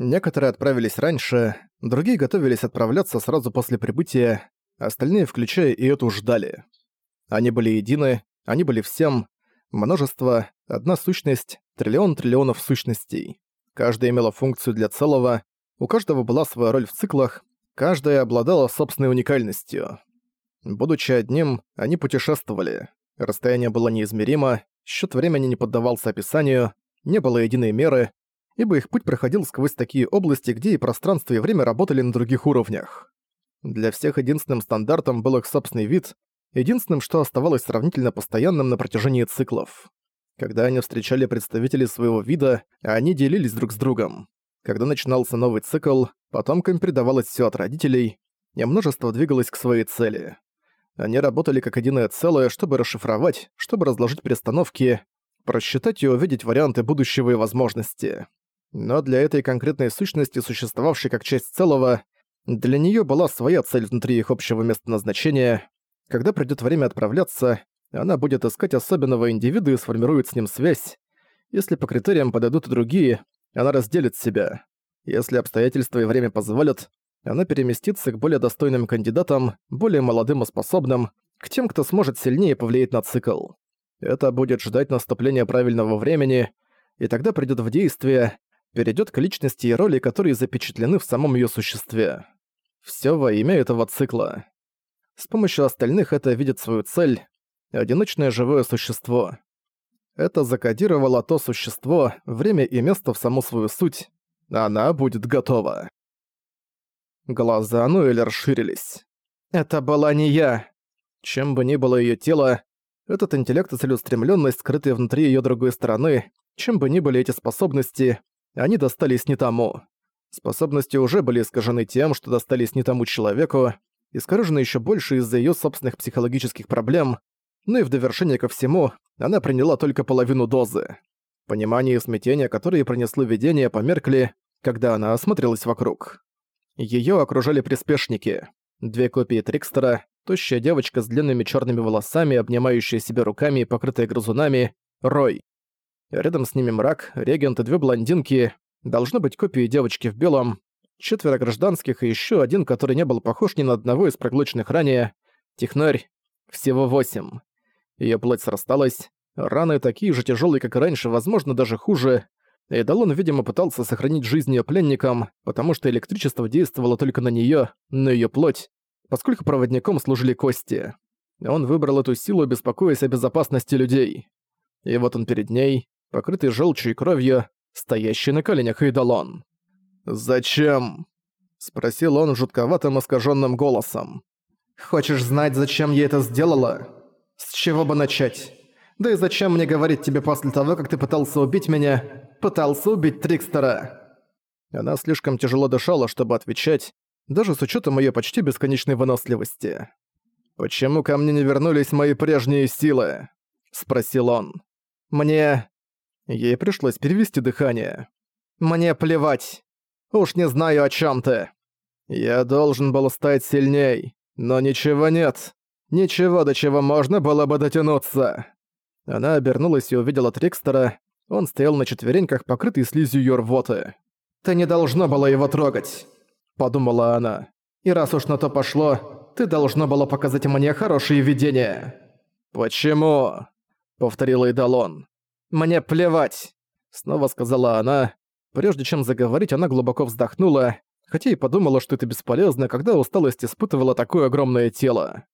Некоторые отправились раньше, другие готовились отправляться сразу после прибытия, остальные, включая и эту, ждали. Они были едины, они были всем, множество, одна сущность, триллион триллионов сущностей. Каждая имела функцию для целого, у каждого была своя роль в циклах, каждая обладала собственной уникальностью. Будучи одним, они путешествовали. Расстояние было неизмеримо, счет времени не поддавался описанию, не было единой меры, ибо их путь проходил сквозь такие области, где и пространство, и время работали на других уровнях. Для всех единственным стандартом был их собственный вид, единственным, что оставалось сравнительно постоянным на протяжении циклов. Когда они встречали представителей своего вида, они делились друг с другом. Когда начинался новый цикл, потомкам передавалось все от родителей, и множество двигалось к своей цели. Они работали как единое целое, чтобы расшифровать, чтобы разложить перестановки, просчитать и увидеть варианты будущего и возможности. Но для этой конкретной сущности, существовавшей как часть целого, для нее была своя цель внутри их общего места назначения. Когда придет время отправляться, она будет искать особенного индивида и сформирует с ним связь. Если по критериям подойдут и другие, она разделит себя. Если обстоятельства и время позволят, она переместится к более достойным кандидатам, более молодым и способным, к тем, кто сможет сильнее повлиять на цикл. Это будет ждать наступления правильного времени, и тогда придёт в действие, перейдет к личности и роли, которые запечатлены в самом ее существе. Все во имя этого цикла. С помощью остальных это видит свою цель — одиночное живое существо. Это закодировало то существо, время и место в саму свою суть. Она будет готова. Глаза Нуэля расширились. «Это была не я!» Чем бы ни было ее тело, этот интеллект и целеустремленность, скрытые внутри ее другой стороны, чем бы ни были эти способности, они достались не тому. Способности уже были искажены тем, что достались не тому человеку, искажены еще больше из-за ее собственных психологических проблем, ну и в довершение ко всему, она приняла только половину дозы. Понимание и смятение, которые пронесло видение, померкли, когда она осмотрелась вокруг. Ее окружали приспешники. Две копии Трикстера, тощая девочка с длинными черными волосами, обнимающая себя руками и покрытая грызунами, Рой. Рядом с ними мрак, регент и две блондинки, должно быть копии девочки в белом, четверо гражданских и еще один, который не был похож ни на одного из проглоченных ранее, технарь, всего восемь. Ее плоть срасталась, раны такие же тяжелые, как и раньше, возможно, даже хуже. Эдалон, видимо, пытался сохранить жизнь ее пленникам, потому что электричество действовало только на нее, на ее плоть, поскольку проводником служили кости. Он выбрал эту силу, беспокоясь о безопасности людей. И вот он перед ней, покрытый желчью и кровью, стоящий на коленях Эйдалон. «Зачем?» — спросил он жутковатым искаженным голосом. «Хочешь знать, зачем я это сделала? С чего бы начать? Да и зачем мне говорить тебе после того, как ты пытался убить меня, пытался убить Трикстера?» Она слишком тяжело дышала, чтобы отвечать, даже с учетом ее почти бесконечной выносливости. «Почему ко мне не вернулись мои прежние силы?» — спросил он. «Мне...» Ей пришлось перевести дыхание. «Мне плевать. Уж не знаю, о чем ты. Я должен был стать сильней, но ничего нет. Ничего, до чего можно было бы дотянуться». Она обернулась и увидела Трикстера. Он стоял на четвереньках, покрытый слизью её рвоты. «Ты не должно было его трогать», — подумала она. «И раз уж на то пошло, ты должно было показать мне хорошие видения». «Почему?» — повторил Эйдалон. «Мне плевать!» — снова сказала она. Прежде чем заговорить, она глубоко вздохнула, хотя и подумала, что это бесполезно, когда усталость испытывала такое огромное тело.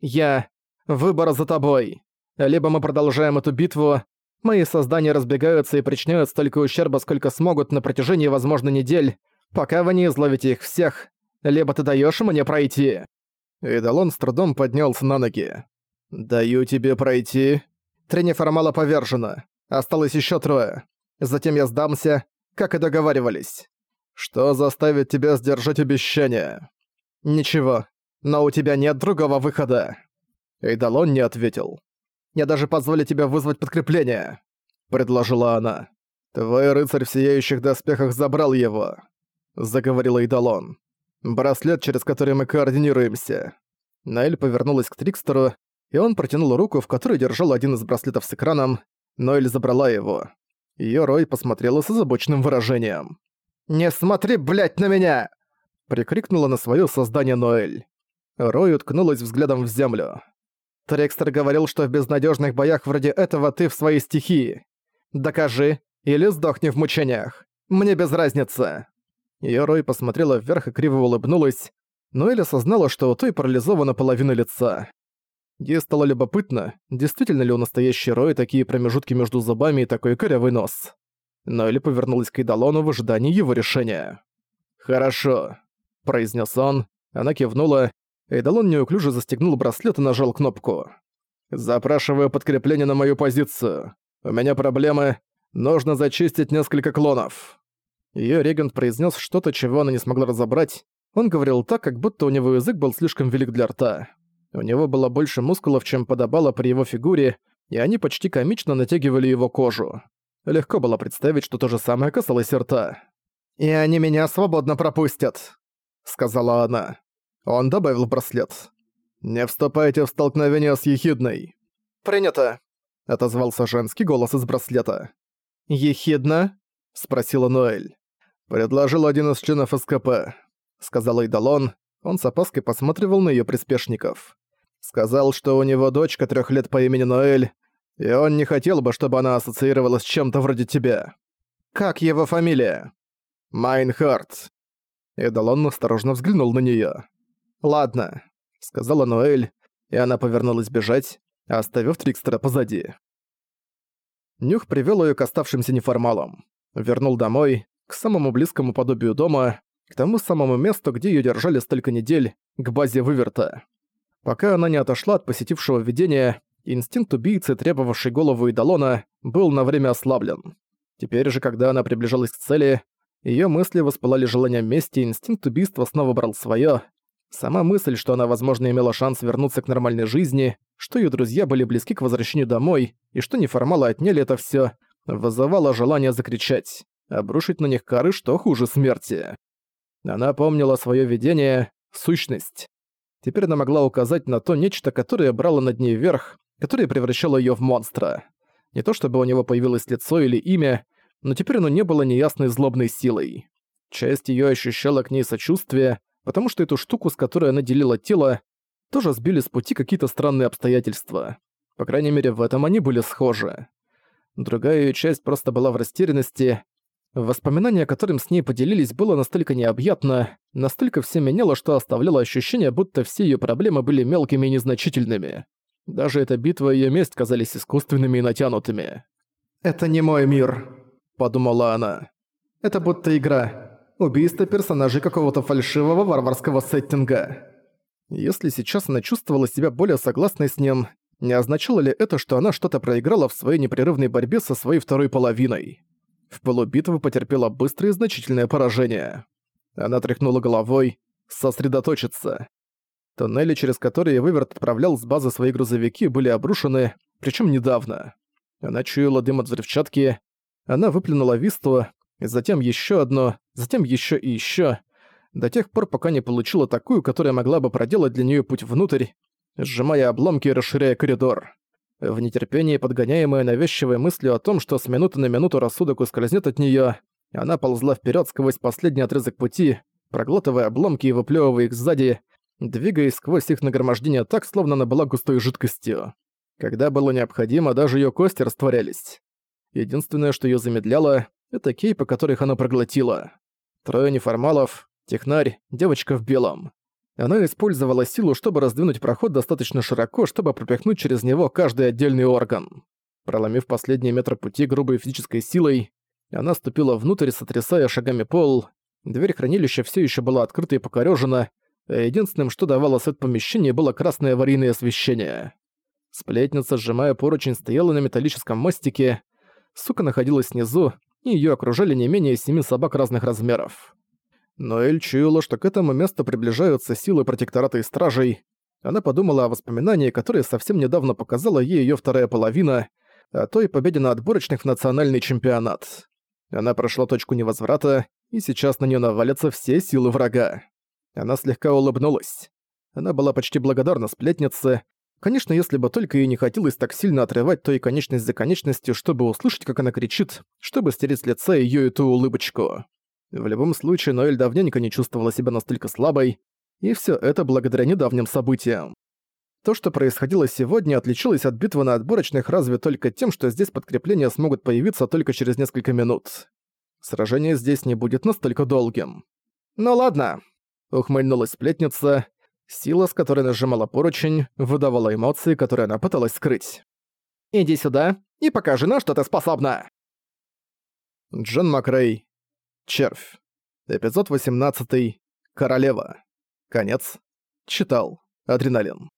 «Я... Выбор за тобой. Либо мы продолжаем эту битву, мои создания разбегаются и причиняют столько ущерба, сколько смогут на протяжении, возможно, недель, пока вы не изловите их всех, либо ты даёшь мне пройти». Эдалон с трудом поднялся на ноги. «Даю тебе пройти?» Три неформала повержено. Осталось еще трое. Затем я сдамся, как и договаривались. Что заставит тебя сдержать обещание? Ничего. Но у тебя нет другого выхода. Эйдалон не ответил. Я даже позволю тебе вызвать подкрепление, предложила она. Твой рыцарь в сияющих доспехах забрал его, заговорил Эйдалон. Браслет, через который мы координируемся. Наэль повернулась к Трикстеру, и он протянул руку, в которой держал один из браслетов с экраном, но Эль забрала его. Её Рой посмотрела с озабоченным выражением. «Не смотри, блядь, на меня!» прикрикнула на своё создание Ноэль. Рой уткнулась взглядом в землю. Трекстер говорил, что в безнадежных боях вроде этого ты в своей стихии. Докажи, или сдохни в мучениях. Мне без разницы. Её Рой посмотрела вверх и криво улыбнулась, но Эль осознала, что у той парализована половина лица. Ей стало любопытно, действительно ли у настоящей Рой такие промежутки между зубами и такой корявый нос. Но Элли повернулась к Эйдалону в ожидании его решения. «Хорошо», — произнес он. Она кивнула. Эйдалон неуклюже застегнул браслет и нажал кнопку. «Запрашиваю подкрепление на мою позицию. У меня проблемы. Нужно зачистить несколько клонов». Её регент произнес что-то, чего она не смогла разобрать. Он говорил так, как будто у него язык был слишком велик для рта. У него было больше мускулов, чем подобало при его фигуре, и они почти комично натягивали его кожу. Легко было представить, что то же самое касалось рта. «И они меня свободно пропустят», — сказала она. Он добавил браслет. «Не вступайте в столкновение с Ехидной». «Принято», — отозвался женский голос из браслета. «Ехидна?» — спросила Ноэль. «Предложил один из членов СКП», — сказал Эйдалон. Он с опаской посматривал на её приспешников. Сказал, что у него дочка трёх лет по имени Ноэль, и он не хотел бы, чтобы она ассоциировалась с чем-то вроде тебя. Как его фамилия? Майнхарт. Эйдалон осторожно взглянул на неё. «Ладно», — сказала Ноэль, и она повернулась бежать, оставив Трикстера позади. Нюх привёл её к оставшимся неформалам. Вернул домой, к самому близкому подобию дома, к тому самому месту, где её держали столько недель, к базе выверта. Пока она не отошла от посетившего видения, инстинкт убийцы, требовавший голову Идолона, был на время ослаблен. Теперь же, когда она приближалась к цели, её мысли воспылали желанием мести, инстинкт убийства снова брал своё. Сама мысль, что она, возможно, имела шанс вернуться к нормальной жизни, что её друзья были близки к возвращению домой, и что неформалы отняли это всё, вызывала желание закричать, обрушить на них кары, что хуже смерти. Она помнила своё видение, сущность. Теперь она могла указать на то нечто, которое брало над ней верх, которое превращало её в монстра. Не то чтобы у него появилось лицо или имя, но теперь оно не было неясной злобной силой. Часть её ощущала к ней сочувствие, потому что эту штуку, с которой она делила тело, тоже сбили с пути какие-то странные обстоятельства. По крайней мере, в этом они были схожи. Другая её часть просто была в растерянности, Воспоминание, которым с ней поделились, было настолько необъятно, настолько все меняло, что оставляло ощущение, будто все ее проблемы были мелкими и незначительными. Даже эта битва и её месть казались искусственными и натянутыми. «Это не мой мир», — подумала она. «Это будто игра. Убийство персонажей какого-то фальшивого варварского сеттинга». Если сейчас она чувствовала себя более согласной с ним, не означало ли это, что она что-то проиграла в своей непрерывной борьбе со своей второй половиной? В полубитвы потерпела быстрое и значительное поражение. Она тряхнула головой, сосредоточиться. Туннели, через которые Выверт отправлял с базы свои грузовики, были обрушены, причем недавно. Она чуяла дым от взрывчатки, она выплюнула висту, затем еще одно, затем еще и еще, до тех пор, пока не получила такую, которая могла бы проделать для нее путь внутрь, сжимая обломки и расширяя коридор. В нетерпении, подгоняемая навязчивой мыслью о том, что с минуты на минуту рассудок ускользнет от нее, она ползла вперед сквозь последний отрезок пути, проглатывая обломки и выплевывая их сзади, двигаясь сквозь их нагромождение так, словно она была густой жидкостью. Когда было необходимо, даже ее кости растворялись. Единственное, что ее замедляло, это кейпы, которых она проглотила. Трое неформалов, технарь, девочка в белом. Она использовала силу, чтобы раздвинуть проход достаточно широко, чтобы пропихнуть через него каждый отдельный орган. Проломив последние метры пути грубой физической силой, она ступила внутрь, сотрясая шагами пол. Дверь хранилища все еще была открыта и покорёжена, а единственным, что давало свет помещения, было красное аварийное освещение. Сплетница, сжимая поручень, стояла на металлическом мостике. Сука находилась снизу, и её окружали не менее семи собак разных размеров. Но Эль чуяла, что к этому месту приближаются силы протектората и стражей. Она подумала о воспоминании, которое совсем недавно показала ей её вторая половина, о той победе на отборочных в национальный чемпионат. Она прошла точку невозврата, и сейчас на неё навалятся все силы врага. Она слегка улыбнулась. Она была почти благодарна сплетнице. Конечно, если бы только ей не хотелось так сильно отрывать той конечность за конечностью, чтобы услышать, как она кричит, чтобы стереть с лица её эту улыбочку. В любом случае, Ноэль давненько не чувствовала себя настолько слабой, и все это благодаря недавним событиям. То, что происходило сегодня, отличилось от битвы на отборочных разве только тем, что здесь подкрепления смогут появиться только через несколько минут. Сражение здесь не будет настолько долгим. «Ну ладно», — ухмыльнулась сплетница. Сила, с которой нажимала поручень, выдавала эмоции, которые она пыталась скрыть. «Иди сюда и покажи, на что ты способна!» Джон Макрей. Червь. Эпизод 18. Королева. Конец. Читал. Адреналин.